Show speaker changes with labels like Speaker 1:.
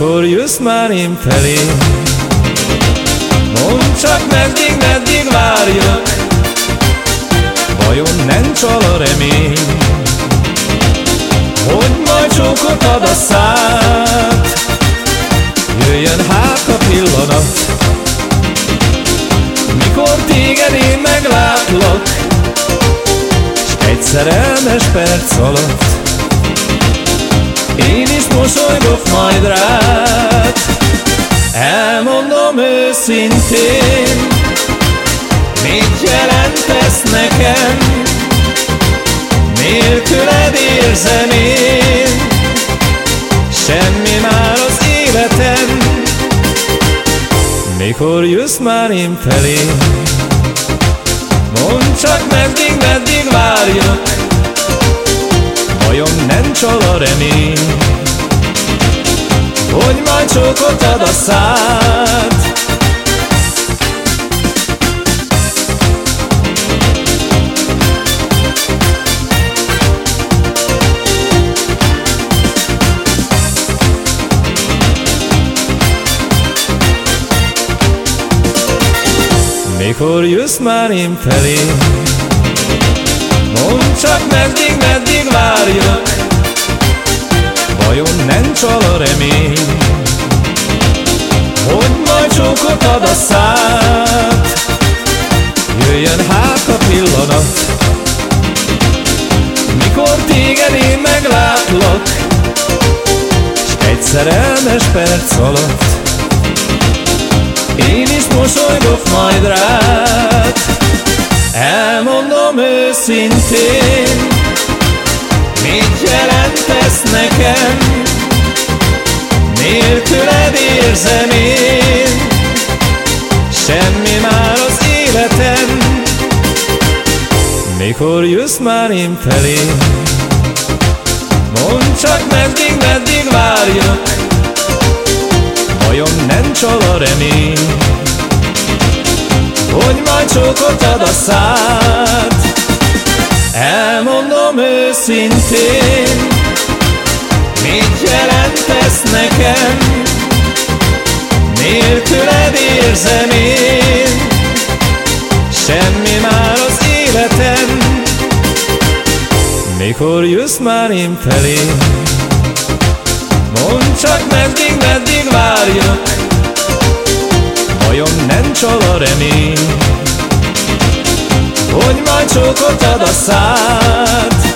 Speaker 1: Mikor jössz már én felé? Mondd csak meddig, meddig várjak. Vajon nem csal a remény? Hogy majd csókot ad a szát Jöjjön hát a pillanat. Mikor téged én meglátlak? S egy szerelmes perc alatt. Én mosolygok majd rád. Elmondom őszintén Mit jelentesz nekem? Nélküled érzem én Semmi már az életem. Mikor jössz már én felé? Mondd csak meddig, meddig várjak. Vajon nem csal a remény Hogy majd csókot a szád. Mikor jössz már én felé a remény Hogy majd csókot ad a szád. Jöjjön hát a pillanat Mikor téged én meglátlak S egy szerelmes perc alatt én is mosolygok majd rád. Elmondom őszintén Mit jelentesz nekem Nélküled érzem én. Semmi már az életem. Mikor jössz már én felé? Mondd csak meddig, meddig várjak Vajon nem csal a remény? Hogy majd csókot ad a szád? Elmondom őszintén jelentesz nekem. Nélküled érzem én? Semmi már az életem. Mikor jössz már én felé? Mondd csak meddig, meddig várjak Vajon nem csal a remény Hogy majd csókot ad a szád